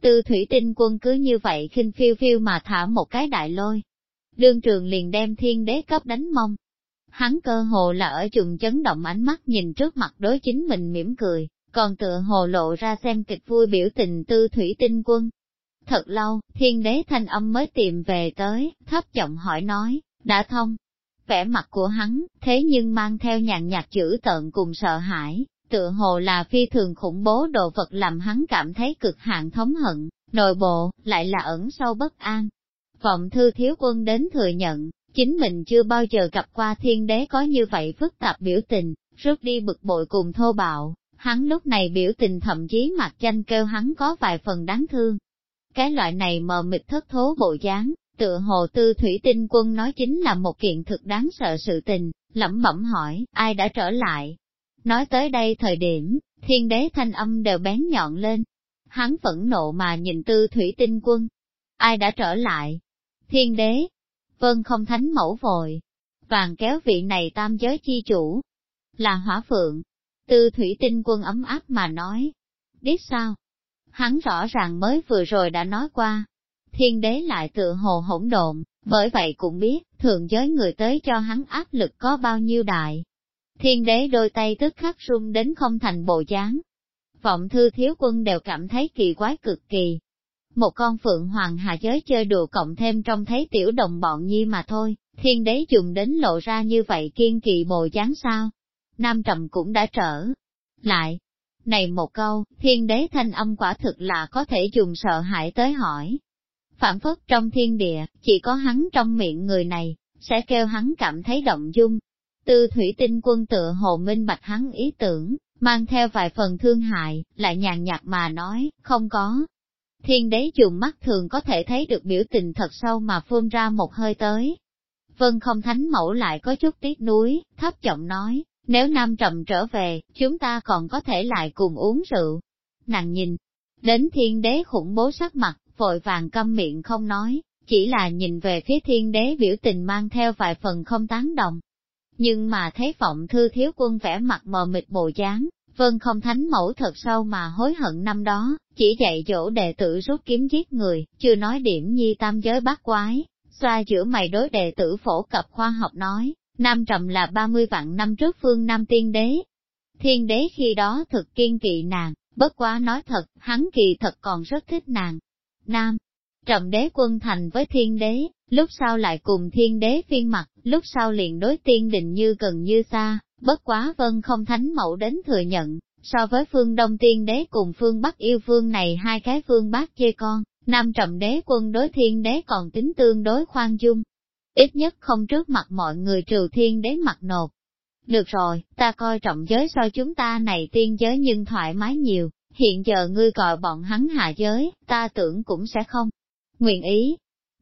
Tư thủy tinh quân cứ như vậy khinh phiêu phiêu mà thả một cái đại lôi. Đương trường liền đem thiên đế cấp đánh mông. Hắn cơ hồ là ở trùng chấn động ánh mắt nhìn trước mặt đối chính mình mỉm cười, còn tựa hồ lộ ra xem kịch vui biểu tình tư thủy tinh quân. Thật lâu, thiên đế thanh âm mới tìm về tới, thấp giọng hỏi nói, đã thông. Vẻ mặt của hắn, thế nhưng mang theo nhàn nhạt chữ tợn cùng sợ hãi, tựa hồ là phi thường khủng bố đồ vật làm hắn cảm thấy cực hạn thống hận, nội bộ, lại là ẩn sâu bất an. Vọng thư thiếu quân đến thừa nhận, chính mình chưa bao giờ gặp qua thiên đế có như vậy phức tạp biểu tình, rút đi bực bội cùng thô bạo, hắn lúc này biểu tình thậm chí mặt tranh kêu hắn có vài phần đáng thương. Cái loại này mờ mịt thất thố bộ dáng, tựa hồ tư thủy tinh quân nói chính là một kiện thực đáng sợ sự tình, lẩm bẩm hỏi, ai đã trở lại, Nói tới đây thời điểm, thiên đế thanh âm đều bén nhọn lên. Hắn phẫn nộ mà nhìn tư thủy tinh quân. Ai đã trở lại? Thiên đế. Vân không thánh mẫu vội. Vàng kéo vị này tam giới chi chủ. Là hỏa phượng. Tư thủy tinh quân ấm áp mà nói. Biết sao? Hắn rõ ràng mới vừa rồi đã nói qua. Thiên đế lại tự hồ hỗn độn, bởi vậy cũng biết, thượng giới người tới cho hắn áp lực có bao nhiêu đại. Thiên đế đôi tay tức khắc run đến không thành bộ dáng. Vọng thư thiếu quân đều cảm thấy kỳ quái cực kỳ. Một con phượng hoàng hạ giới chơi đùa cộng thêm trong thấy tiểu đồng bọn nhi mà thôi, thiên đế dùng đến lộ ra như vậy kiên kỳ bồ dáng sao. Nam trầm cũng đã trở lại. Này một câu, thiên đế thanh âm quả thực là có thể dùng sợ hãi tới hỏi. Phản phất trong thiên địa, chỉ có hắn trong miệng người này, sẽ kêu hắn cảm thấy động dung, Tư thủy tinh quân tựa hồ minh bạch hắn ý tưởng, mang theo vài phần thương hại, lại nhàn nhạt mà nói, không có. Thiên đế dùng mắt thường có thể thấy được biểu tình thật sâu mà phun ra một hơi tới. Vân không thánh mẫu lại có chút tiếc nuối, thấp giọng nói, nếu nam trầm trở về, chúng ta còn có thể lại cùng uống rượu. Nàng nhìn, đến thiên đế khủng bố sắc mặt, vội vàng câm miệng không nói, chỉ là nhìn về phía thiên đế biểu tình mang theo vài phần không tán đồng nhưng mà thấy vọng thư thiếu quân vẽ mặt mờ mịt bộ dáng, vân không thánh mẫu thật sâu mà hối hận năm đó, chỉ dạy dỗ đệ tử rút kiếm giết người, chưa nói điểm nhi tam giới bát quái, xoa giữa mày đối đệ tử phổ cập khoa học nói, Nam Trầm là 30 vạn năm trước phương Nam Tiên Đế. Thiên Đế khi đó thực kiên kỵ nàng, bất quá nói thật, hắn kỳ thật còn rất thích nàng. Nam, Trầm Đế quân thành với Thiên Đế, lúc sau lại cùng thiên đế phiên mặt, lúc sau liền đối tiên định như gần như xa, bất quá vân không thánh mẫu đến thừa nhận, so với phương đông tiên đế cùng phương bắc yêu phương này hai cái phương bác chê con, nam trầm đế quân đối thiên đế còn tính tương đối khoan dung. Ít nhất không trước mặt mọi người trừ thiên đế mặt nột. Được rồi, ta coi trọng giới so chúng ta này tiên giới nhưng thoải mái nhiều, hiện giờ ngươi gọi bọn hắn hạ giới, ta tưởng cũng sẽ không. Nguyện ý,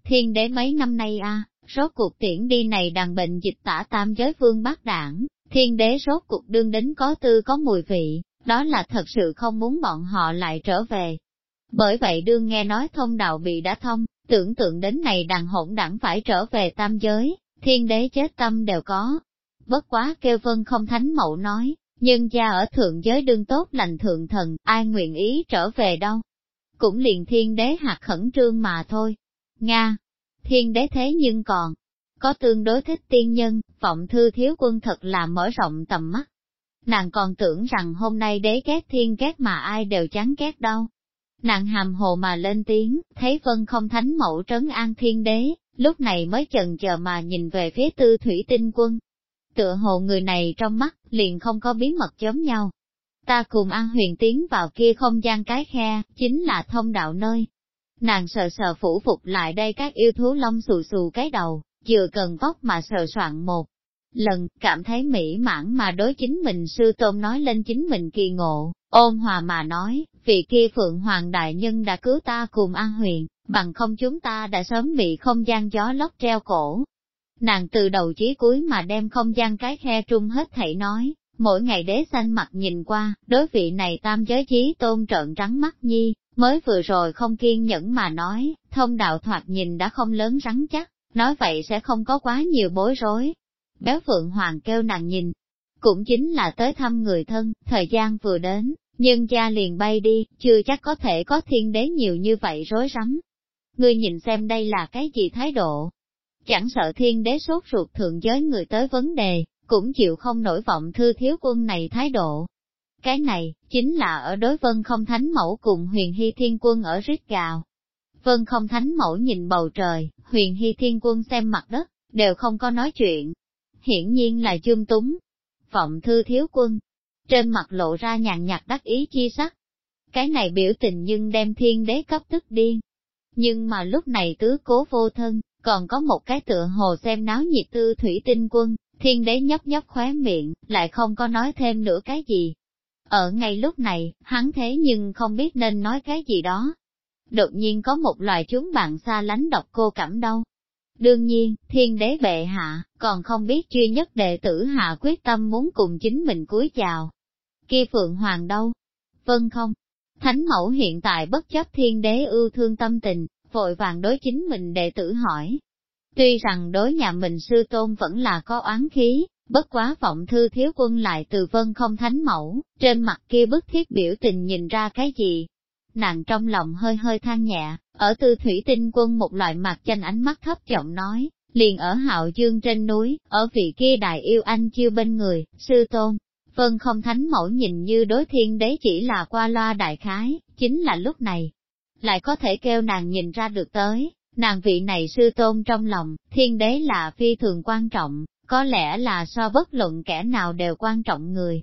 Thiên đế mấy năm nay a, rốt cuộc tiễn đi này đàn bệnh dịch tả tam giới vương bác đảng, thiên đế rốt cuộc đương đến có tư có mùi vị, đó là thật sự không muốn bọn họ lại trở về. Bởi vậy đương nghe nói thông đạo bị đã thông, tưởng tượng đến này đàn hỗn đảng phải trở về tam giới, thiên đế chết tâm đều có. Bất quá kêu vân không thánh mẫu nói, nhưng gia ở thượng giới đương tốt lành thượng thần, ai nguyện ý trở về đâu. Cũng liền thiên đế hạt khẩn trương mà thôi, Nga, thiên đế thế nhưng còn, có tương đối thích tiên nhân, vọng thư thiếu quân thật là mở rộng tầm mắt. Nàng còn tưởng rằng hôm nay đế ghét thiên ghét mà ai đều chán ghét đâu. Nàng hàm hồ mà lên tiếng, thấy vân không thánh mẫu trấn an thiên đế, lúc này mới chần chờ mà nhìn về phía tư thủy tinh quân. Tựa hồ người này trong mắt, liền không có bí mật giống nhau. Ta cùng An Huyền tiến vào kia không gian cái khe, chính là thông đạo nơi, Nàng sờ sờ phủ phục lại đây các yêu thú lông xù xù cái đầu, vừa cần vóc mà sờ soạn một lần, cảm thấy mỹ mãn mà đối chính mình sư tôn nói lên chính mình kỳ ngộ, ôn hòa mà nói, vị kia Phượng Hoàng Đại Nhân đã cứu ta cùng An Huyền, bằng không chúng ta đã sớm bị không gian gió lốc treo cổ. Nàng từ đầu chí cuối mà đem không gian cái khe trung hết thảy nói, mỗi ngày đế xanh mặt nhìn qua, đối vị này tam giới chí tôn trợn trắng mắt nhi, Mới vừa rồi không kiên nhẫn mà nói, thông đạo thoạt nhìn đã không lớn rắn chắc, nói vậy sẽ không có quá nhiều bối rối. Béo Phượng Hoàng kêu nàng nhìn, cũng chính là tới thăm người thân, thời gian vừa đến, nhưng cha liền bay đi, chưa chắc có thể có thiên đế nhiều như vậy rối rắm. Ngươi nhìn xem đây là cái gì thái độ? Chẳng sợ thiên đế sốt ruột thượng giới người tới vấn đề, cũng chịu không nổi vọng thư thiếu quân này thái độ. Cái này, chính là ở đối vân không thánh mẫu cùng huyền hy thiên quân ở rít gào. Vân không thánh mẫu nhìn bầu trời, huyền hy thiên quân xem mặt đất, đều không có nói chuyện. Hiển nhiên là chương túng. Vọng thư thiếu quân, trên mặt lộ ra nhàn nhạt đắc ý chi sắc. Cái này biểu tình nhưng đem thiên đế cấp tức điên. Nhưng mà lúc này tứ cố vô thân, còn có một cái tựa hồ xem náo nhiệt tư thủy tinh quân, thiên đế nhấp nhấp khóe miệng, lại không có nói thêm nữa cái gì. Ở ngay lúc này, hắn thế nhưng không biết nên nói cái gì đó. Đột nhiên có một loài chúng bạn xa lánh độc cô cảm đâu. Đương nhiên, thiên đế bệ hạ, còn không biết duy nhất đệ tử hạ quyết tâm muốn cùng chính mình cúi chào. Kia Phượng Hoàng đâu? Vâng không? Thánh mẫu hiện tại bất chấp thiên đế ưu thương tâm tình, vội vàng đối chính mình đệ tử hỏi. Tuy rằng đối nhà mình sư tôn vẫn là có oán khí, bất quá vọng thư thiếu quân lại từ vân không thánh mẫu, trên mặt kia bức thiết biểu tình nhìn ra cái gì. Nàng trong lòng hơi hơi than nhẹ, ở tư thủy tinh quân một loại mặt tranh ánh mắt thấp giọng nói, liền ở hạo dương trên núi, ở vị kia đại yêu anh chiêu bên người, sư tôn. Vân không thánh mẫu nhìn như đối thiên đế chỉ là qua loa đại khái, chính là lúc này, lại có thể kêu nàng nhìn ra được tới, nàng vị này sư tôn trong lòng, thiên đế là phi thường quan trọng, có lẽ là so bất luận kẻ nào đều quan trọng người.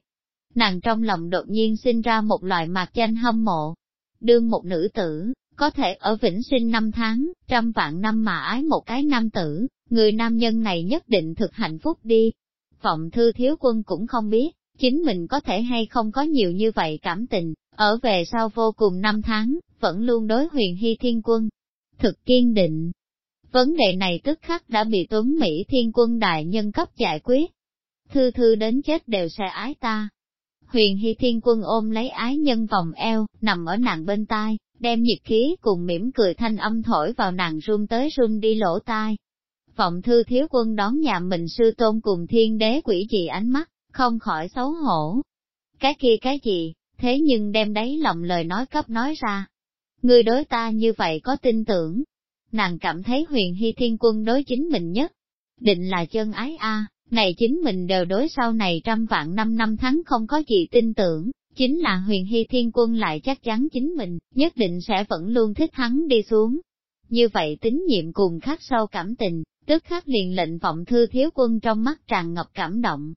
Nàng trong lòng đột nhiên sinh ra một loại mạc danh hâm mộ. Đương một nữ tử, có thể ở vĩnh sinh năm tháng, trăm vạn năm mà ái một cái nam tử, người nam nhân này nhất định thực hạnh phúc đi. Vọng thư thiếu quân cũng không biết, chính mình có thể hay không có nhiều như vậy cảm tình, ở về sau vô cùng năm tháng, vẫn luôn đối huyền hy thiên quân. Thực kiên định. Vấn đề này tức khắc đã bị Tuấn Mỹ thiên quân đại nhân cấp giải quyết. Thư thư đến chết đều sẽ ái ta. Huyền hy thiên quân ôm lấy ái nhân vòng eo, nằm ở nàng bên tai, đem nhiệt khí cùng mỉm cười thanh âm thổi vào nàng run tới run đi lỗ tai. Vọng thư thiếu quân đón nhà mình sư tôn cùng thiên đế quỷ dị ánh mắt, không khỏi xấu hổ. Cái kia cái gì, thế nhưng đem đấy lòng lời nói cấp nói ra ngươi đối ta như vậy có tin tưởng. Nàng cảm thấy huyền hy thiên quân đối chính mình nhất. Định là chân ái a này chính mình đều đối sau này trăm vạn năm năm tháng không có gì tin tưởng, chính là huyền hy thiên quân lại chắc chắn chính mình, nhất định sẽ vẫn luôn thích hắn đi xuống. Như vậy tín nhiệm cùng khắc sâu cảm tình, tức khắc liền lệnh vọng thư thiếu quân trong mắt tràn ngập cảm động.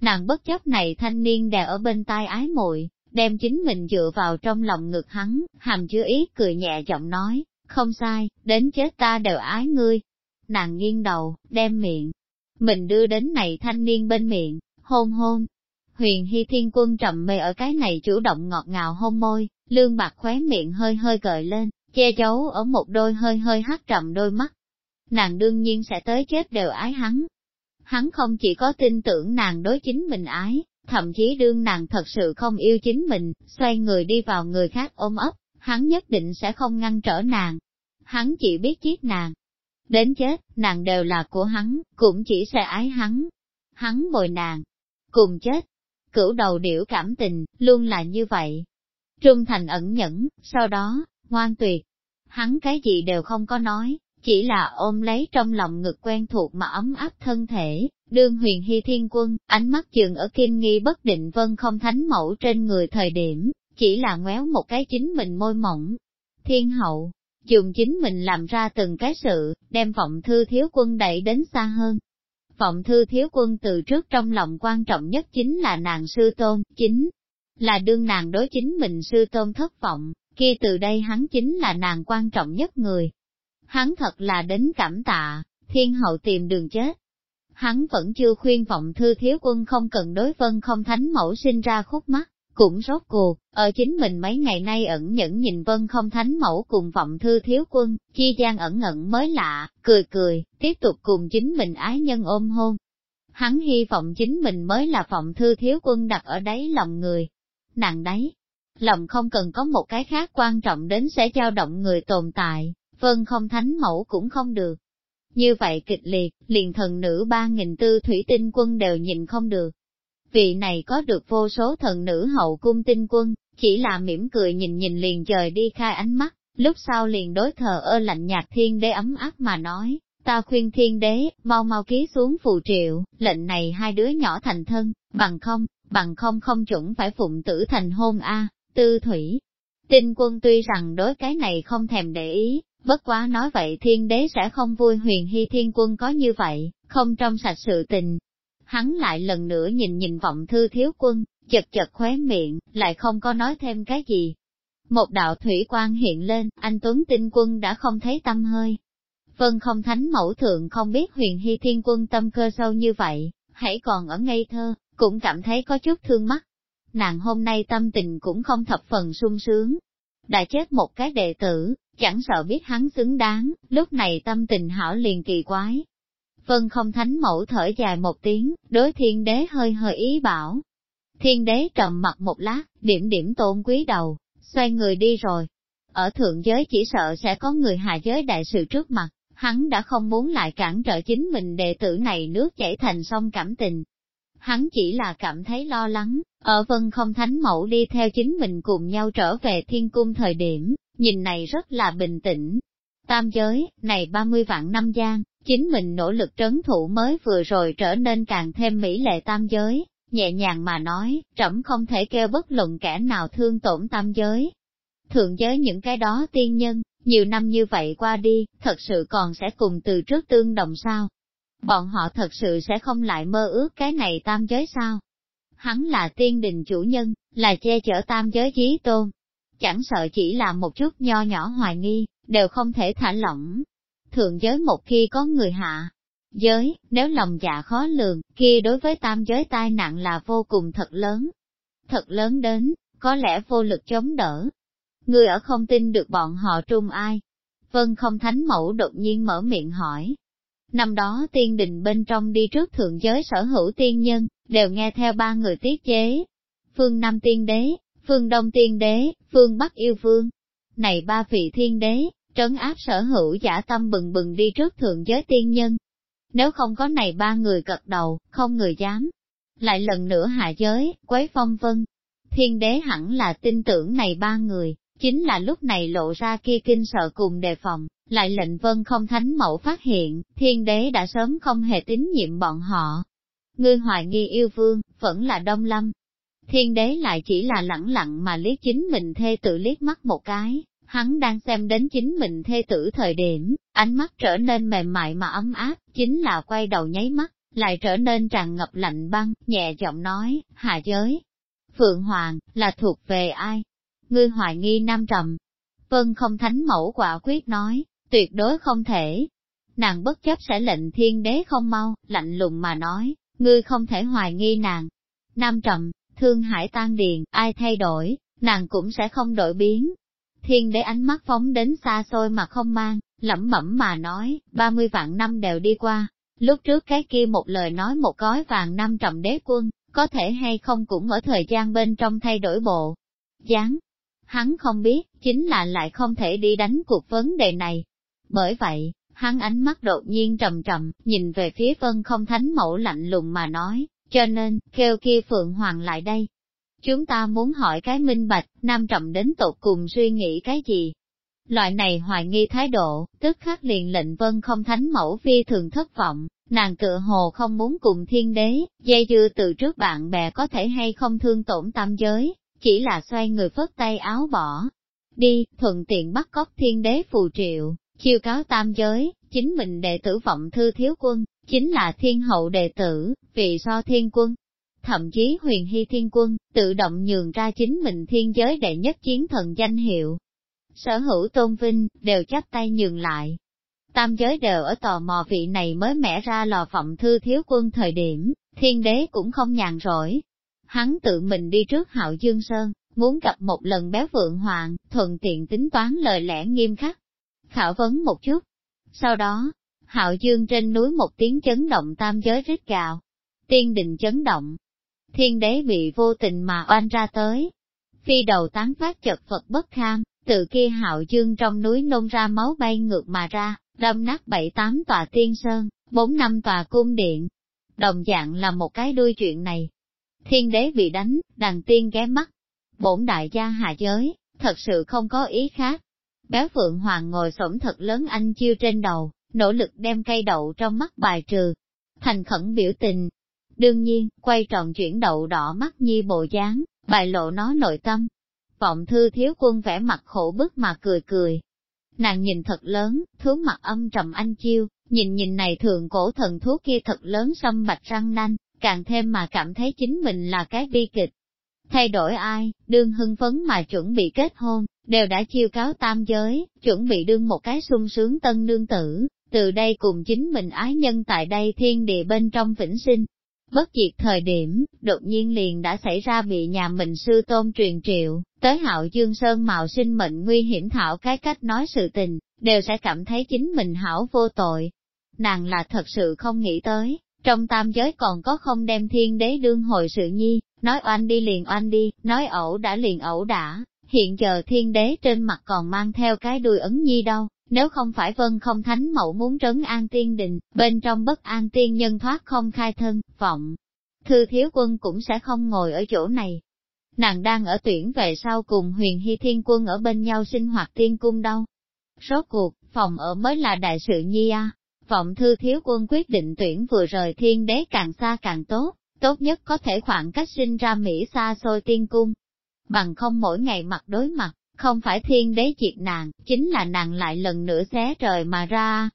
Nàng bất chấp này thanh niên đè ở bên tai ái muội đem chính mình dựa vào trong lòng ngực hắn, hàm chứa ý cười nhẹ giọng nói, không sai, đến chết ta đều ái ngươi. Nàng nghiêng đầu, đem miệng, mình đưa đến này thanh niên bên miệng, hôn hôn. Huyền Hy Thiên Quân trầm mê ở cái này chủ động ngọt ngào hôn môi, lương bạc khóe miệng hơi hơi gợi lên, che giấu ở một đôi hơi hơi hắt trầm đôi mắt. Nàng đương nhiên sẽ tới chết đều ái hắn. Hắn không chỉ có tin tưởng nàng đối chính mình ái, thậm chí đương nàng thật sự không yêu chính mình, xoay người đi vào người khác ôm ấp, hắn nhất định sẽ không ngăn trở nàng. Hắn chỉ biết giết nàng. Đến chết, nàng đều là của hắn, cũng chỉ sẽ ái hắn. Hắn bồi nàng, cùng chết. Cửu đầu điểu cảm tình, luôn là như vậy. Trung thành ẩn nhẫn, sau đó, ngoan tuyệt. Hắn cái gì đều không có nói, chỉ là ôm lấy trong lòng ngực quen thuộc mà ấm áp thân thể, đương huyền hy thiên quân, ánh mắt dừng ở kinh nghi bất định vân không thánh mẫu trên người thời điểm, chỉ là ngoéo một cái chính mình môi mỏng. Thiên hậu, dùng chính mình làm ra từng cái sự, đem vọng thư thiếu quân đẩy đến xa hơn. Vọng thư thiếu quân từ trước trong lòng quan trọng nhất chính là nàng sư tôn, chính là đương nàng đối chính mình sư tôn thất vọng, kia từ đây hắn chính là nàng quan trọng nhất người, Hắn thật là đến cảm tạ, thiên hậu tìm đường chết. Hắn vẫn chưa khuyên vọng thư thiếu quân không cần đối vân không thánh mẫu sinh ra khúc mắt, cũng rốt cuộc, ở chính mình mấy ngày nay ẩn nhẫn nhìn vân không thánh mẫu cùng vọng thư thiếu quân, chi gian ẩn ẩn mới lạ, cười cười, tiếp tục cùng chính mình ái nhân ôm hôn. Hắn hy vọng chính mình mới là vọng thư thiếu quân đặt ở đáy lòng người. Nàng đấy, lòng không cần có một cái khác quan trọng đến sẽ dao động người tồn tại, vân không thánh mẫu cũng không được. Như vậy kịch liệt, liền thần nữ ba nghìn tư thủy tinh quân đều nhìn không được. Vị này có được vô số thần nữ hậu cung tinh quân, chỉ là mỉm cười nhìn nhìn liền trời đi khai ánh mắt, lúc sau liền đối thờ ơ lạnh nhạt thiên đế ấm áp mà nói, ta khuyên thiên đế, mau mau ký xuống phù triệu, lệnh này hai đứa nhỏ thành thân, bằng không, bằng không không chuẩn phải phụng tử thành hôn a tư thủy. Tinh quân tuy rằng đối cái này không thèm để ý, bất quá nói vậy thiên đế sẽ không vui huyền hy thiên quân có như vậy, không trong sạch sự tình. Hắn lại lần nữa nhìn nhìn vọng thư thiếu quân, chật chật khóe miệng, lại không có nói thêm cái gì. Một đạo thủy quan hiện lên, anh Tuấn tinh quân đã không thấy tâm hơi. Vân không thánh mẫu thượng không biết huyền hy thiên quân tâm cơ sâu như vậy, hãy còn ở ngây thơ, cũng cảm thấy có chút thương mắt. Nàng hôm nay tâm tình cũng không thập phần sung sướng. Đã chết một cái đệ tử, chẳng sợ biết hắn xứng đáng, lúc này tâm tình hảo liền kỳ quái. Vân không thánh mẫu thở dài một tiếng, đối thiên đế hơi hơi ý bảo. Thiên đế trầm mặt một lát, điểm điểm tôn quý đầu, xoay người đi rồi. Ở thượng giới chỉ sợ sẽ có người hạ giới đại sự trước mặt, hắn đã không muốn lại cản trở chính mình đệ tử này nước chảy thành sông cảm tình, hắn chỉ là cảm thấy lo lắng, ở vân không thánh mẫu đi theo chính mình cùng nhau trở về thiên cung thời điểm, nhìn này rất là bình tĩnh. Tam giới, này 30 vạn năm gian, chính mình nỗ lực trấn thủ mới vừa rồi trở nên càng thêm mỹ lệ tam giới, nhẹ nhàng mà nói, trẫm không thể kêu bất luận kẻ nào thương tổn tam giới. Thượng giới những cái đó tiên nhân, nhiều năm như vậy qua đi, thật sự còn sẽ cùng từ trước tương đồng sao? bọn họ thật sự sẽ không lại mơ ước cái này tam giới sao? Hắn là tiên đình chủ nhân, là che chở tam giới chí tôn. Chẳng sợ chỉ là một chút nho nhỏ hoài nghi, đều không thể thả lỏng. Thượng giới một khi có người hạ, giới, nếu lòng dạ khó lường, kia đối với tam giới tai nạn là vô cùng thật lớn. Thật lớn đến, có lẽ vô lực chống đỡ. Người ở không tin được bọn họ trung ai. Vân không thánh mẫu đột nhiên mở miệng hỏi, Năm đó tiên đình bên trong đi trước thượng giới sở hữu tiên nhân, đều nghe theo ba người tiết chế. Phương Nam tiên đế, phương Đông tiên đế, phương Bắc yêu vương. Này ba vị thiên đế, trấn áp sở hữu giả tâm bừng bừng đi trước thượng giới tiên nhân. Nếu không có này ba người cật đầu, không người dám. Lại lần nữa hạ giới, quấy phong vân. Thiên đế hẳn là tin tưởng này ba người, chính là lúc này lộ ra kia kinh sợ cùng đề phòng, lại lệnh vân không thánh mẫu phát hiện, thiên đế đã sớm không hề tín nhiệm bọn họ. Ngươi hoài nghi yêu vương, vẫn là đông lâm. Thiên đế lại chỉ là lẳng lặng mà liếc chính mình thê tử liếc mắt một cái, hắn đang xem đến chính mình thê tử thời điểm, ánh mắt trở nên mềm mại mà ấm áp, chính là quay đầu nháy mắt, lại trở nên tràn ngập lạnh băng, nhẹ giọng nói, hạ giới. Phượng Hoàng, là thuộc về ai? Ngươi hoài nghi nam trầm. Vân không thánh mẫu quả quyết nói, tuyệt đối không thể. Nàng bất chấp sẽ lệnh thiên đế không mau, lạnh lùng mà nói, ngươi không thể hoài nghi nàng. Nam trầm, thương hải tan điền, ai thay đổi, nàng cũng sẽ không đổi biến. Thiên đế ánh mắt phóng đến xa xôi mà không mang, lẩm bẩm mà nói, 30 vạn năm đều đi qua. Lúc trước cái kia một lời nói một gói vàng năm trọng đế quân, có thể hay không cũng ở thời gian bên trong thay đổi bộ. Gián, Hắn không biết, chính là lại không thể đi đánh cuộc vấn đề này, bởi vậy, hắn ánh mắt đột nhiên trầm trầm, nhìn về phía vân không thánh mẫu lạnh lùng mà nói, cho nên, kêu kia Phượng Hoàng lại đây. Chúng ta muốn hỏi cái minh bạch, nam trọng đến tột cùng suy nghĩ cái gì? Loại này hoài nghi thái độ, tức khắc liền lệnh vân không thánh mẫu phi thường thất vọng, nàng tựa hồ không muốn cùng thiên đế, dây dưa từ trước bạn bè có thể hay không thương tổn tam giới, chỉ là xoay người phất tay áo bỏ. Đi, thuận tiện bắt cóc thiên đế phù triệu, Chiêu cáo tam giới, chính mình đệ tử vọng thư thiếu quân, chính là thiên hậu đệ tử, vì so thiên quân. Thậm chí huyền hy thiên quân, tự động nhường ra chính mình thiên giới đệ nhất chiến thần danh hiệu. Sở hữu tôn vinh, đều chắp tay nhường lại. Tam giới đều ở tò mò vị này mới mẻ ra lò vọng thư thiếu quân thời điểm, thiên đế cũng không nhàn rỗi. Hắn tự mình đi trước hạo dương sơn, muốn gặp một lần béo vượng hoàng, thuận tiện tính toán lời lẽ nghiêm khắc, khảo vấn một chút. Sau đó, hạo dương trên núi một tiếng chấn động tam giới rít gào. Tiên đình chấn động. Thiên đế bị vô tình mà oanh ra tới. Phi đầu tán phát chật vật bất kham, từ kia hạo dương trong núi nôn ra máu bay ngược mà ra, đâm nát bảy tám tòa tiên sơn, bốn năm tòa cung điện. Đồng dạng là một cái đuôi chuyện này. Thiên đế bị đánh, đàn tiên ghé mắt. bổn đại gia hạ giới, thật sự không có ý khác. Béo Phượng Hoàng ngồi xổm thật lớn anh chiêu trên đầu, nỗ lực đem cây đậu trong mắt bài trừ. Thành khẩn biểu tình. Đương nhiên, quay tròn chuyển đậu đỏ mắt nhi bộ dáng, bài lộ nó nội tâm. Vọng thư thiếu quân vẽ mặt khổ bức mà cười cười. Nàng nhìn thật lớn, thú mặt âm trầm anh chiêu, nhìn nhìn này thường cổ thần thú kia thật lớn xâm bạch răng nanh, càng thêm mà cảm thấy chính mình là cái bi kịch. Thay đổi ai, đương hưng phấn mà chuẩn bị kết hôn, đều đã chiêu cáo tam giới, chuẩn bị đương một cái sung sướng tân nương tử, từ đây cùng chính mình ái nhân tại đây thiên địa bên trong vĩnh sinh. Bất diệt thời điểm, đột nhiên liền đã xảy ra bị nhà mình sư tôn truyền triệu, tới hạo dương sơn mạo sinh mệnh nguy hiểm thảo cái cách nói sự tình, đều sẽ cảm thấy chính mình hảo vô tội. Nàng là thật sự không nghĩ tới, trong tam giới còn có không đem thiên đế đương hồi sự nhi, nói oanh đi liền oanh đi, nói ẩu đã liền ẩu đã, hiện giờ thiên đế trên mặt còn mang theo cái đuôi ấn nhi đâu, nếu không phải vân không thánh mẫu muốn trấn an tiên đình, bên trong bất an tiên nhân thoát không khai thân, vọng. Thư thiếu quân cũng sẽ không ngồi ở chỗ này. Nàng đang ở tuyển về sau cùng huyền hy thiên quân ở bên nhau sinh hoạt tiên cung đâu. Rốt cuộc, phòng ở mới là đại sự nhi a. Vọng thư thiếu quân quyết định tuyển vừa rời thiên đế càng xa càng tốt, tốt nhất có thể khoảng cách sinh ra Mỹ xa xôi tiên cung. Bằng không mỗi ngày mặt đối mặt, không phải thiên đế triệt nàng, chính là nàng lại lần nữa xé trời mà ra.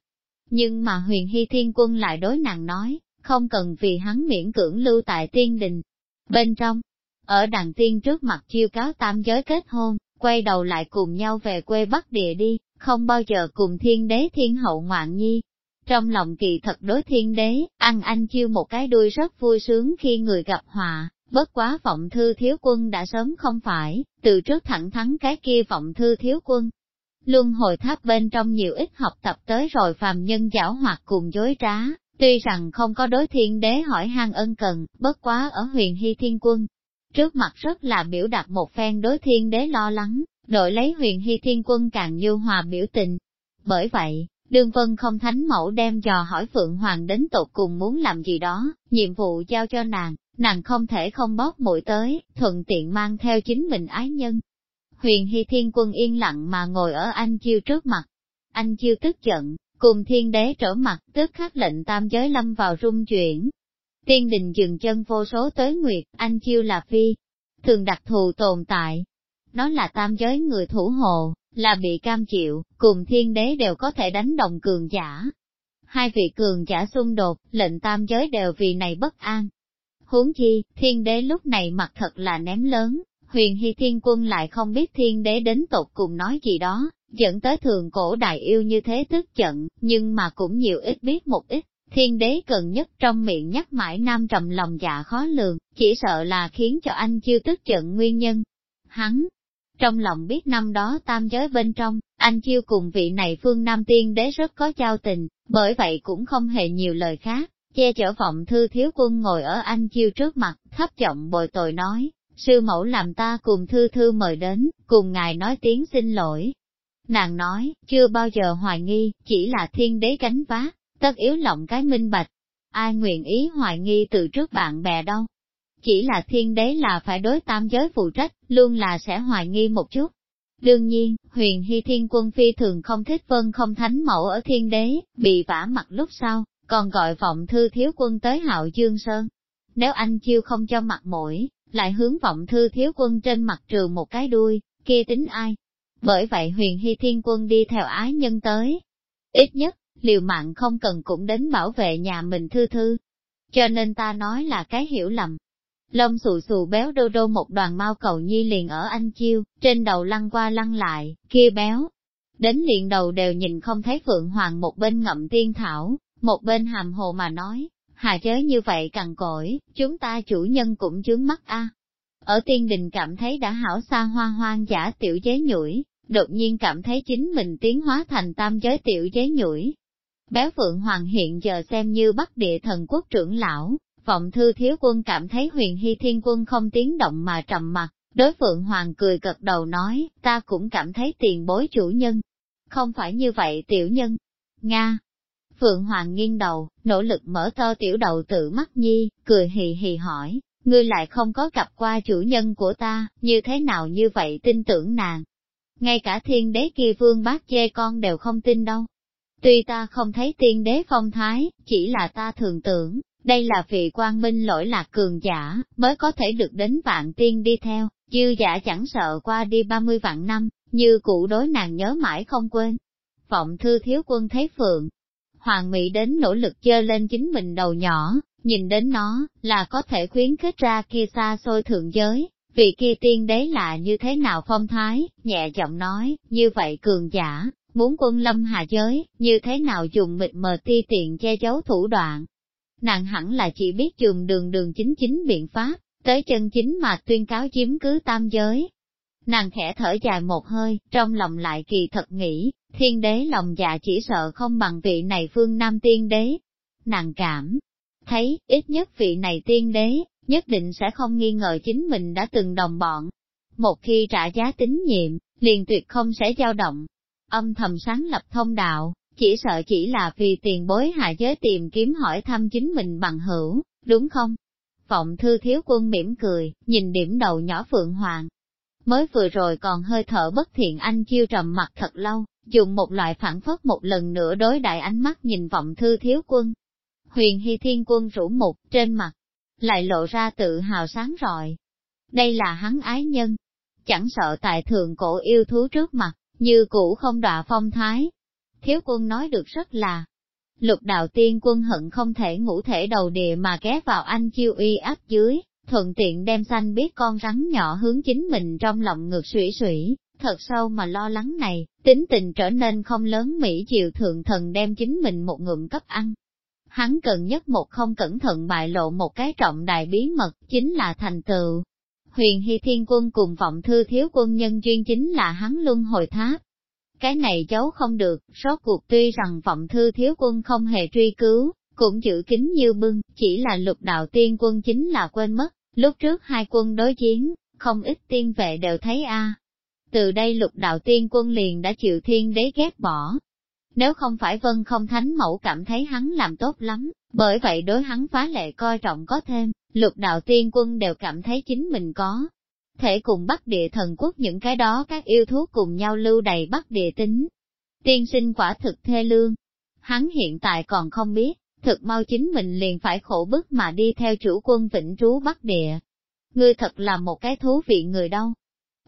Nhưng mà huyền hy thiên quân lại đối nàng nói, không cần vì hắn miễn cưỡng lưu tại tiên đình. Bên trong, ở đàn tiên trước mặt chiêu cáo tam giới kết hôn, quay đầu lại cùng nhau về quê Bắc Địa đi, không bao giờ cùng thiên đế thiên hậu ngoạn nhi. Trong lòng kỳ thật đối thiên đế, ăn anh chiêu một cái đuôi rất vui sướng khi người gặp họa, Bất quá vọng thư thiếu quân đã sớm không phải, từ trước thẳng thắn cái kia vọng thư thiếu quân. Luân hồi tháp bên trong nhiều ít học tập tới rồi phàm nhân giảo hoạt cùng dối trá, tuy rằng không có đối thiên đế hỏi han ân cần, bất quá ở huyền hy thiên quân. Trước mặt rất là biểu đạt một phen đối thiên đế lo lắng, đội lấy huyền hy thiên quân càng như hòa biểu tình. Bởi vậy, Đương vân không thánh mẫu đem dò hỏi Phượng Hoàng đến tột cùng muốn làm gì đó, nhiệm vụ giao cho nàng, nàng không thể không bóp mũi tới, thuận tiện mang theo chính mình ái nhân. Huyền Hy Thiên Quân yên lặng mà ngồi ở anh chiêu trước mặt. Anh chiêu tức giận, cùng thiên đế trở mặt, tức khắc lệnh tam giới lâm vào rung chuyển. Tiên đình dừng chân vô số tới nguyệt, anh chiêu là phi, thường đặc thù tồn tại. Nó là tam giới người thủ hộ, là bị cam chịu, cùng thiên đế đều có thể đánh đồng cường giả. Hai vị cường giả xung đột, lệnh tam giới đều vì này bất an, Huống chi, thiên đế lúc này mặt thật là ném lớn, huyền hy thiên quân lại không biết thiên đế đến tột cùng nói gì đó, dẫn tới thường cổ đại yêu như thế tức giận, nhưng mà cũng nhiều ít biết một ít. Thiên đế cần nhất trong miệng nhắc mãi nam trầm lòng dạ khó lường, chỉ sợ là khiến cho anh chưa tức giận nguyên nhân. Hắn, trong lòng biết năm đó tam giới bên trong, anh chiêu cùng vị này phương Nam tiên đế rất có giao tình, bởi vậy cũng không hề nhiều lời khác, che chở vọng thư thiếu quân ngồi ở anh chiêu trước mặt, thấp giọng bồi tội nói, sư mẫu làm ta cùng thư thư mời đến, cùng ngài nói tiếng xin lỗi. Nàng nói, chưa bao giờ hoài nghi, chỉ là thiên đế cánh vác, tất yếu lộng cái minh bạch. Ai nguyện ý hoài nghi từ trước bạn bè đâu. Chỉ là thiên đế là phải đối tam giới phụ trách, luôn là sẽ hoài nghi một chút. Đương nhiên, huyền hy thiên quân phi thường không thích vân không thánh mẫu ở thiên đế, bị vả mặt lúc sau, còn gọi vọng thư thiếu quân tới hạo dương sơn. Nếu anh chiêu không cho mặt mũi, lại hướng vọng thư thiếu quân trên mặt trường một cái đuôi, kia tính ai? Bởi vậy huyền hy thiên quân đi theo ái nhân tới. Ít nhất, liều mạng không cần cũng đến bảo vệ nhà mình thư thư. Cho nên ta nói là cái hiểu lầm. Lông xù xù béo đô đô một đoàn mau cầu nhi liền ở anh chiêu, trên đầu lăn qua lăn lại, kia béo. Đến liền đầu đều nhìn không thấy Phượng Hoàng một bên ngậm tiên thảo, một bên hàm hồ mà nói, hà chớ như vậy cằn cỗi, chúng ta chủ nhân cũng chướng mắt a. Ở tiên đình cảm thấy đã hảo xa hoa hoang giả tiểu chế nhủi, đột nhiên cảm thấy chính mình tiến hóa thành tam giới tiểu chế nhủi. Béo Phượng Hoàng hiện giờ xem như bắc địa thần quốc trưởng lão, vọng thư thiếu quân cảm thấy huyền hy thiên quân không tiếng động mà trầm mặt, đối Phượng Hoàng cười gật đầu nói, ta cũng cảm thấy tiền bối chủ nhân. Không phải như vậy tiểu nhân. Nga, Phượng Hoàng nghiêng đầu, nỗ lực mở to tiểu đầu tự mắt nhi, cười hì hì hỏi, ngươi lại không có gặp qua chủ nhân của ta, như thế nào như vậy tin tưởng nàng. Ngay cả thiên đế kia vương bác chê con đều không tin đâu. Tuy ta không thấy tiên đế phong thái, chỉ là ta thường tưởng, đây là vị quang minh lỗi lạc cường giả, mới có thể được đến vạn tiên đi theo, dư giả chẳng sợ qua đi 30 vạn năm, như cụ đối nàng nhớ mãi không quên. Vọng thư thiếu quân thấy phượng, hoàng mỹ đến nỗ lực chơi lên chính mình đầu nhỏ, nhìn đến nó, là có thể khuyến khích ra kia xa xôi thượng giới, vị kia tiên đế là như thế nào phong thái, nhẹ giọng nói, như vậy cường giả, muốn quân lâm hạ giới, như thế nào dùng mịt mờ ti tiện che giấu thủ đoạn. Nàng hẳn là chỉ biết dùng đường đường chính chính biện pháp, tới chân chính mà tuyên cáo chiếm cứ tam giới. Nàng khẽ thở dài một hơi, trong lòng lại kỳ thật nghĩ, thiên đế lòng dạ chỉ sợ không bằng vị này phương nam tiên đế. Nàng cảm, thấy, ít nhất vị này tiên đế, nhất định sẽ không nghi ngờ chính mình đã từng đồng bọn. Một khi trả giá tín nhiệm, liền tuyệt không sẽ dao động. Âm thầm sáng lập thông đạo, chỉ sợ chỉ là vì tiền bối hạ giới tìm kiếm hỏi thăm chính mình bằng hữu, đúng không? Vọng thư thiếu quân mỉm cười, nhìn điểm đầu nhỏ Phượng Hoàng. Mới vừa rồi còn hơi thở bất thiện anh chiêu trầm mặt thật lâu, dùng một loại phản phất một lần nữa đối đại ánh mắt nhìn vọng thư thiếu quân. Huyền Hy Thiên Quân rủ mục trên mặt, lại lộ ra tự hào sáng rọi. Đây là hắn ái nhân, chẳng sợ tại thường cổ yêu thú trước mặt, như cũ không đọa phong thái. Thiếu quân nói được rất là, lục đạo tiên quân hận không thể ngủ thể đầu địa mà ghé vào anh chiêu uy áp dưới, thuận tiện đem xanh biết con rắn nhỏ hướng chính mình trong lòng ngược sủy sủy, thật sâu mà lo lắng này, tính tình trở nên không lớn Mỹ chiều thượng thần đem chính mình một ngụm cấp ăn. Hắn cần nhất một không cẩn thận bại lộ một cái trọng đại bí mật, chính là thành tựu. Huyền Hy Thiên Quân cùng vọng thư thiếu quân nhân duyên chính là hắn luân hồi tháp. Cái này giấu không được, rốt cuộc tuy rằng vọng thư thiếu quân không hề truy cứu, cũng giữ kín như bưng, chỉ là lục đạo tiên quân chính là quên mất, lúc trước hai quân đối chiến, không ít tiên vệ đều thấy a từ đây lục đạo tiên quân liền đã chịu thiên đế ghét bỏ. Nếu không phải vân không thánh mẫu cảm thấy hắn làm tốt lắm, bởi vậy đối hắn phá lệ coi trọng có thêm, lục đạo tiên quân đều cảm thấy chính mình có. Thể cùng bắt địa thần quốc những cái đó các yêu thú cùng nhau lưu đầy bắt địa tính. Tiên sinh quả thực thê lương. Hắn hiện tại còn không biết, thực mau chính mình liền phải khổ bức mà đi theo chủ quân vĩnh trú bắt địa. Ngươi thật là một cái thú vị người đâu.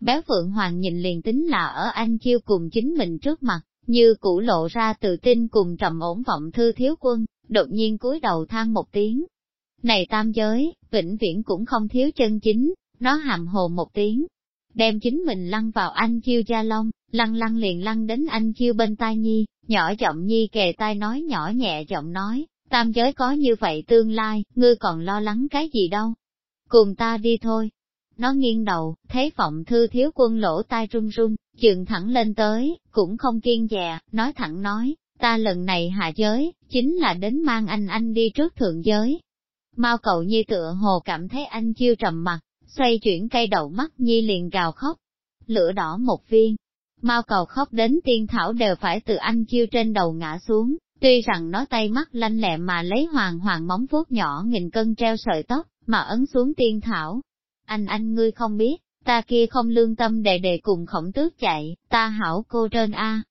Béo Phượng Hoàng nhìn liền tính là ở anh chiêu cùng chính mình trước mặt, như cũ lộ ra tự tin cùng trầm ổn vọng thư thiếu quân, đột nhiên cúi đầu than một tiếng. Này tam giới, vĩnh viễn cũng không thiếu chân chính, nó hàm hồ một tiếng, đem chính mình lăn vào anh chiêu gia long, lăn lăn liền lăn đến anh chiêu bên tai nhi, nhỏ giọng nhi kề tai nói nhỏ nhẹ giọng nói, tam giới có như vậy tương lai, ngươi còn lo lắng cái gì đâu. Cùng ta đi thôi, nó nghiêng đầu, thấy vọng thư thiếu quân lỗ tai run run, chừng thẳng lên tới, cũng không kiên dè, nói thẳng nói, ta lần này hạ giới, chính là đến mang anh anh đi trước thượng giới. Mao cậu nhi tựa hồ cảm thấy anh chiêu trầm mặt, xoay chuyển cây đầu mắt nhi liền gào khóc. Lửa đỏ một viên, Mao cầu khóc đến tiên thảo đều phải từ anh chiêu trên đầu ngã xuống, tuy rằng nó tay mắt lanh lẹ mà lấy hoàng hoàng móng vuốt nhỏ nghìn cân treo sợi tóc, mà ấn xuống tiên thảo, anh anh ngươi không biết, ta kia không lương tâm đệ đệ cùng khổng tước chạy, ta hảo cô trên A.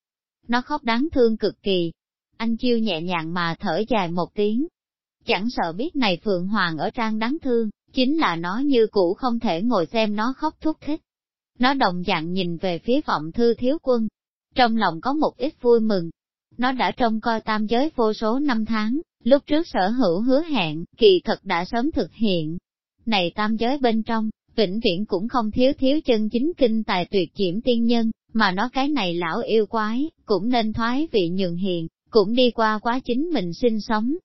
Nó khóc đáng thương cực kỳ. Anh chiêu nhẹ nhàng mà thở dài một tiếng. Chẳng sợ biết này Phượng Hoàng ở trang đáng thương, chính là nó như cũ không thể ngồi xem nó khóc thúc thích. Nó đồng dạng nhìn về phía vọng thư thiếu quân. Trong lòng có một ít vui mừng. Nó đã trông coi tam giới vô số năm tháng, lúc trước sở hữu hứa hẹn, kỳ thật đã sớm thực hiện, này tam giới bên trong, vĩnh viễn cũng không thiếu thiếu chân chính kinh tài tuyệt diễm tiên nhân, mà nó cái này lão yêu quái, cũng nên thoái vị nhường hiền, cũng đi qua quá chính mình sinh sống.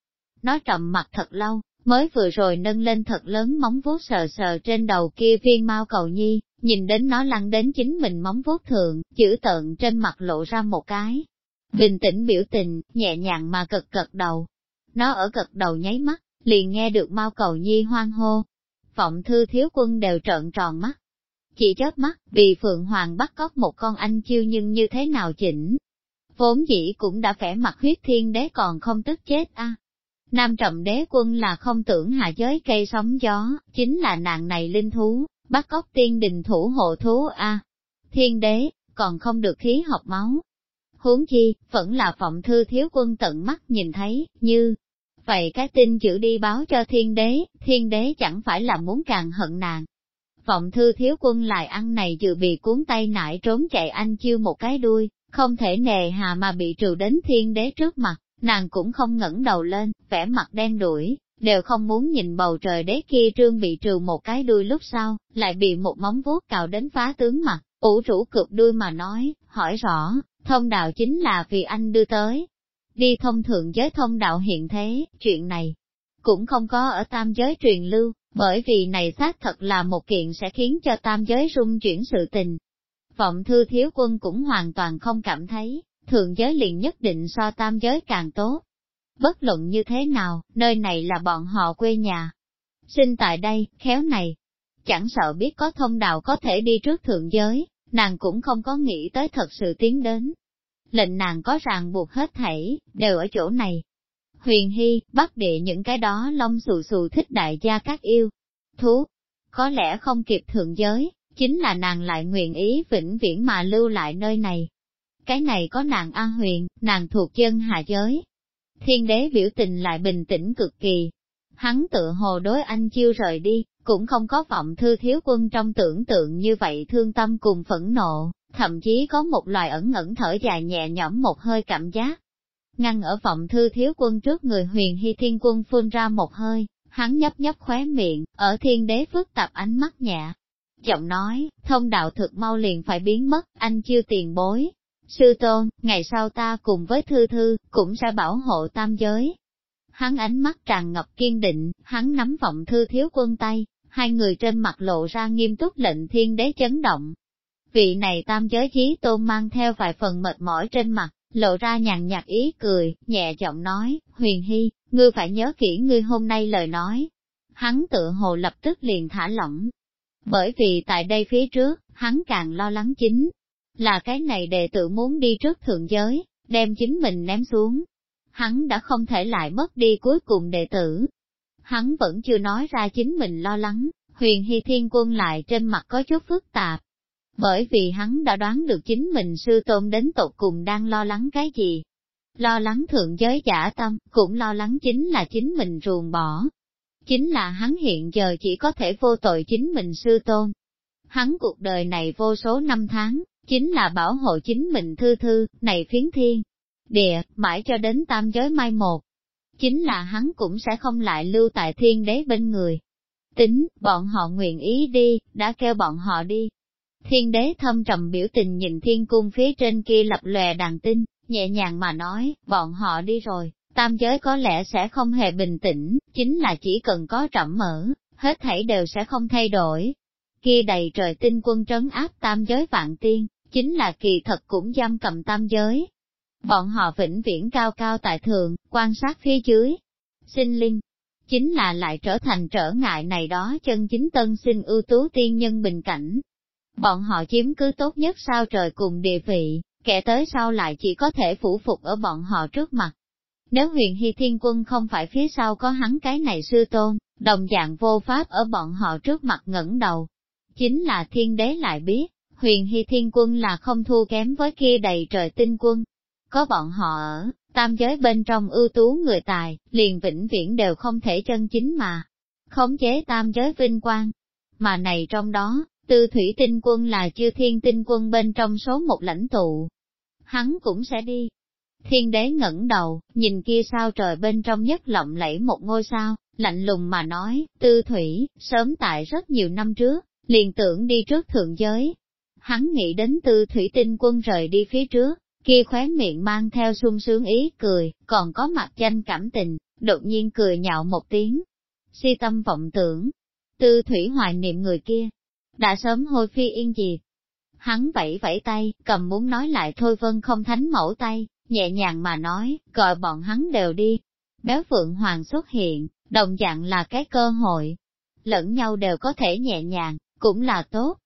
Nó trầm mặt thật lâu, mới vừa rồi nâng lên thật lớn móng vuốt sờ sờ trên đầu kia viên mau cầu nhi, nhìn đến nó lăn đến chính mình móng vuốt thượng, chữ tợn trên mặt lộ ra một cái. Bình tĩnh biểu tình, nhẹ nhàng mà cực cật đầu. Nó ở cật đầu nháy mắt, liền nghe được mau cầu nhi hoang hô, vọng thư thiếu quân đều trợn tròn mắt. Chỉ chớp mắt, vì Phượng Hoàng bắt cóc một con anh chiêu nhưng như thế nào chỉnh. Vốn dĩ cũng đã vẻ mặt huyết thiên đế còn không tức chết a. Nam trọng đế quân là không tưởng hạ giới cây sóng gió, chính là nạn này linh thú, bắt cóc tiên đình thủ hộ thú a Thiên đế, còn không được khí học máu. Huống chi, vẫn là phọng thư thiếu quân tận mắt nhìn thấy, như, vậy cái tin chữ đi báo cho thiên đế, thiên đế chẳng phải là muốn càng hận nàng. Vọng thư thiếu quân lại ăn này dự bị cuốn tay nải trốn chạy anh chiêu một cái đuôi, không thể nề hà mà bị trừ đến thiên đế trước mặt, nàng cũng không ngẩng đầu lên, vẻ mặt đen đuổi, đều không muốn nhìn bầu trời đế kia trương bị trừ một cái đuôi lúc sau, lại bị một móng vuốt cào đến phá tướng mặt, ủ rũ cực đuôi mà nói, hỏi rõ, thông đạo chính là vì anh đưa tới. Đi thông thượng giới thông đạo hiện thế, chuyện này cũng không có ở tam giới truyền lưu, bởi vì này xác thật là một kiện sẽ khiến cho tam giới rung chuyển sự tình. Vọng thư thiếu quân cũng hoàn toàn không cảm thấy, thượng giới liền nhất định so tam giới càng tốt. Bất luận như thế nào, nơi này là bọn họ quê nhà. Sinh tại đây, khéo này, chẳng sợ biết có thông đạo có thể đi trước thượng giới, nàng cũng không có nghĩ tới thật sự tiến đến. Lệnh nàng có ràng buộc hết thảy, đều ở chỗ này. Huyền Hy, bắt địa những cái đó lông xù xù thích đại gia các yêu. Thú, có lẽ không kịp thượng giới, chính là nàng lại nguyện ý vĩnh viễn mà lưu lại nơi này. Cái này có nàng an huyền, nàng thuộc chân hạ giới. Thiên đế biểu tình lại bình tĩnh cực kỳ. Hắn tự hồ đối anh chiêu rời đi, cũng không có vọng thư thiếu quân trong tưởng tượng như vậy thương tâm cùng phẫn nộ, thậm chí có một loài ẩn ẩn thở dài nhẹ nhõm một hơi cảm giác. Ngăn ở vọng thư thiếu quân trước người huyền hy thiên quân phun ra một hơi, hắn nhấp nhấp khóe miệng, ở thiên đế phức tạp ánh mắt nhẹ. Giọng nói, thông đạo thực mau liền phải biến mất, anh chưa tiền bối. Sư tôn, ngày sau ta cùng với thư thư, cũng sẽ bảo hộ tam giới. Hắn ánh mắt tràn ngập kiên định, hắn nắm vọng thư thiếu quân tay, hai người trên mặt lộ ra nghiêm túc lệnh thiên đế chấn động. Vị này tam giới chí tôn mang theo vài phần mệt mỏi trên mặt, lộ ra nhàn nhạt ý cười, nhẹ giọng nói, huyền hy, ngươi phải nhớ kỹ ngươi hôm nay lời nói. Hắn tự hồ lập tức liền thả lỏng. Bởi vì tại đây phía trước, hắn càng lo lắng chính, là cái này đệ tử muốn đi trước thượng giới, đem chính mình ném xuống. Hắn đã không thể lại mất đi cuối cùng đệ tử, hắn vẫn chưa nói ra chính mình lo lắng, huyền hy thiên quân lại trên mặt có chút phức tạp. Bởi vì hắn đã đoán được chính mình sư tôn đến tột cùng đang lo lắng cái gì. Lo lắng thượng giới giả tâm, cũng lo lắng chính là chính mình ruồng bỏ. Chính là hắn hiện giờ chỉ có thể vô tội chính mình sư tôn. Hắn cuộc đời này vô số năm tháng, chính là bảo hộ chính mình thư thư, này phiến thiên, địa, mãi cho đến tam giới mai một chính là hắn cũng sẽ không lại lưu tại thiên đế bên người. Tính, bọn họ nguyện ý đi, đã kêu bọn họ đi. Thiên đế thâm trầm biểu tình nhìn thiên cung phía trên kia lập lòe đàn tinh, nhẹ nhàng mà nói, bọn họ đi rồi, tam giới có lẽ sẽ không hề bình tĩnh, chính là chỉ cần có trầm mở, hết thảy đều sẽ không thay đổi. Kia đầy trời tinh quân trấn áp tam giới vạn tiên, chính là kỳ thật cũng giam cầm tam giới, Bọn họ vĩnh viễn cao cao tại thượng, quan sát phía dưới. Sinh linh, chính là lại trở thành trở ngại này đó chân chính tân sinh ưu tú tiên nhân bình cảnh. Bọn họ chiếm cứ tốt nhất sao trời cùng địa vị, kẻ tới sau lại chỉ có thể phủ phục ở bọn họ trước mặt. Nếu huyền hy thiên quân không phải phía sau có hắn cái này sư tôn, đồng dạng vô pháp ở bọn họ trước mặt ngẩng đầu. Chính là thiên đế lại biết, huyền hy thiên quân là không thua kém với kia đầy trời tinh quân, có bọn họ ở, tam giới bên trong ưu tú người tài, liền vĩnh viễn đều không thể chân chính mà. Khống chế tam giới vinh quang. Mà này trong đó, tư thủy tinh quân là chư thiên tinh quân bên trong số một lãnh tụ. Hắn cũng sẽ đi. Thiên đế ngẩng đầu, nhìn kia sao trời bên trong nhất lộng lẫy một ngôi sao, lạnh lùng mà nói, tư thủy, sớm tại rất nhiều năm trước, liền tưởng đi trước thượng giới. Hắn nghĩ đến tư thủy tinh quân rời đi phía trước, kia khóe miệng mang theo sung sướng ý cười, còn có mặt danh cảm tình, đột nhiên cười nhạo một tiếng. Si tâm vọng tưởng, tư thủy hoài niệm người kia, đã sớm hôi phi yên diệt. Hắn vẫy vẫy tay, cầm muốn nói lại thôi vân không thánh mẫu tay, nhẹ nhàng mà nói, gọi bọn hắn đều đi. Béo Phượng Hoàng xuất hiện, đồng dạng là cái cơ hội. Lẫn nhau đều có thể nhẹ nhàng, cũng là tốt.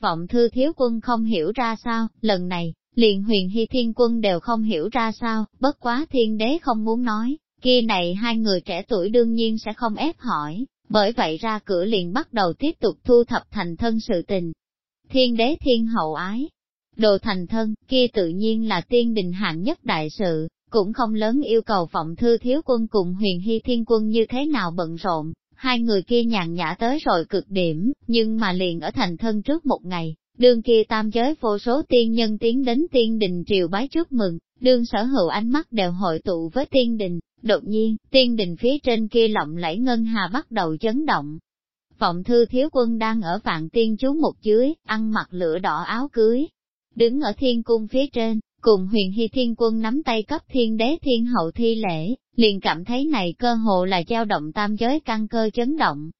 Vọng thư thiếu quân không hiểu ra sao, lần này, liền huyền hy thiên quân đều không hiểu ra sao, bất quá thiên đế không muốn nói, Kia này hai người trẻ tuổi đương nhiên sẽ không ép hỏi, bởi vậy ra cửa liền bắt đầu tiếp tục thu thập thành thân sự tình. Thiên đế thiên hậu ái, đồ thành thân, kia tự nhiên là tiên đình hạng nhất đại sự, cũng không lớn yêu cầu vọng thư thiếu quân cùng huyền hy thiên quân như thế nào bận rộn, hai người kia nhàn nhã tới rồi cực điểm, nhưng mà liền ở thành thân trước một ngày, đương kia tam giới vô số tiên nhân tiến đến tiên đình triều bái chúc mừng, đương sở hữu ánh mắt đều hội tụ với tiên đình, đột nhiên, tiên đình phía trên kia lộng lẫy ngân hà bắt đầu chấn động. Vọng thư thiếu quân đang ở vạn tiên chú một dưới, ăn mặc lửa đỏ áo cưới, đứng ở thiên cung phía trên, cùng huyền hy thiên quân nắm tay cấp thiên đế thiên hậu thi lễ, liền cảm thấy này cơ hồ là dao động tam giới căn cơ chấn động.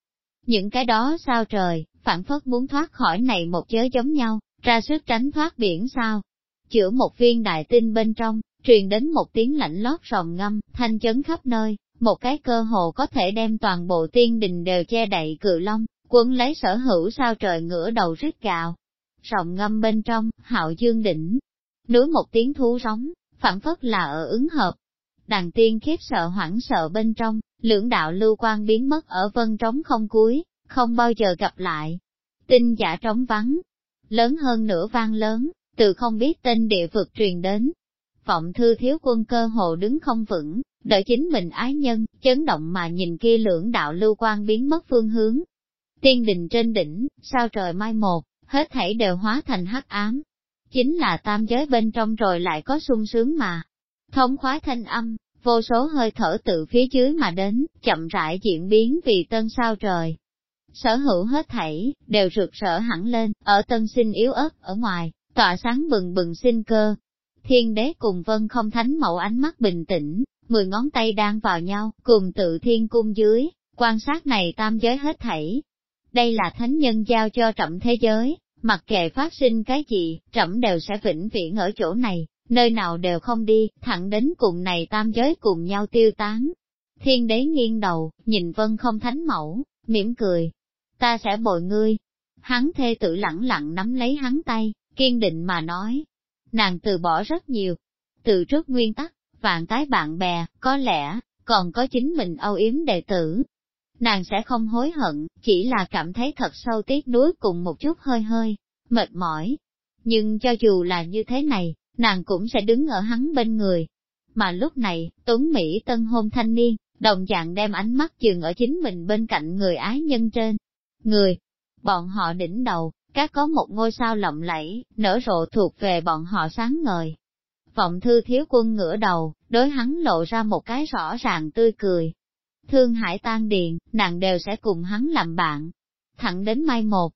Những cái đó sao trời, phản phất muốn thoát khỏi này một giới giống nhau, ra sức tránh thoát biển sao. Chữa một viên đại tinh bên trong, truyền đến một tiếng lạnh lót rồng ngâm, thanh chấn khắp nơi, một cái cơ hồ có thể đem toàn bộ tiên đình đều che đậy cự long, quân lấy sở hữu sao trời ngửa đầu rít gạo. Rồng ngâm bên trong, hạo dương đỉnh, núi một tiếng thú rống, phản phất là ở ứng hợp. Đàn tiên khiếp sợ hoảng sợ bên trong, lưỡng đạo lưu quan biến mất ở vân trống không cuối, không bao giờ gặp lại. Tinh giả trống vắng, lớn hơn nửa vang lớn, từ không biết tên địa vực truyền đến. Vọng thư thiếu quân cơ hồ đứng không vững, đợi chính mình ái nhân, chấn động mà nhìn kia lưỡng đạo lưu quan biến mất phương hướng. Tiên đình trên đỉnh, sao trời mai một, hết thảy đều hóa thành hắc ám, chính là tam giới bên trong rồi lại có sung sướng mà thống khoái thanh âm, vô số hơi thở từ phía dưới mà đến, chậm rãi diễn biến vì tân sao trời. Sở hữu hết thảy, đều rực rỡ hẳn lên, ở tân sinh yếu ớt, ở ngoài, tỏa sáng bừng bừng sinh cơ. Thiên đế cùng vân không thánh mẫu ánh mắt bình tĩnh, mười ngón tay đang vào nhau, cùng tự thiên cung dưới, quan sát này tam giới hết thảy. Đây là thánh nhân giao cho trọng thế giới, Mặc kệ phát sinh cái gì, trẫm đều sẽ vĩnh viễn ở chỗ này, nơi nào đều không đi, thẳng đến cùng này tam giới cùng nhau tiêu tán. Thiên đế nghiêng đầu, nhìn vân không thánh mẫu, mỉm cười. Ta sẽ bồi ngươi. Hắn thê tử lẳng lặng nắm lấy hắn tay, kiên định mà nói. Nàng từ bỏ rất nhiều. Từ trước nguyên tắc, vạn tái bạn bè, có lẽ, còn có chính mình âu yếm đệ tử, nàng sẽ không hối hận, chỉ là cảm thấy thật sâu tiếc nuối cùng một chút hơi hơi, mệt mỏi. Nhưng cho dù là như thế này, nàng cũng sẽ đứng ở hắn bên người. Mà lúc này, Tuấn Mỹ tân hôn thanh niên, đồng dạng đem ánh mắt dừng ở chính mình bên cạnh người ái nhân trên. Người, bọn họ đỉnh đầu, các có một ngôi sao lộng lẫy, nở rộ thuộc về bọn họ sáng ngời. Vọng thư thiếu quân ngửa đầu, đối hắn lộ ra một cái rõ ràng tươi cười, Thương hải tan điền, nàng đều sẽ cùng hắn làm bạn. Thẳng đến mai một,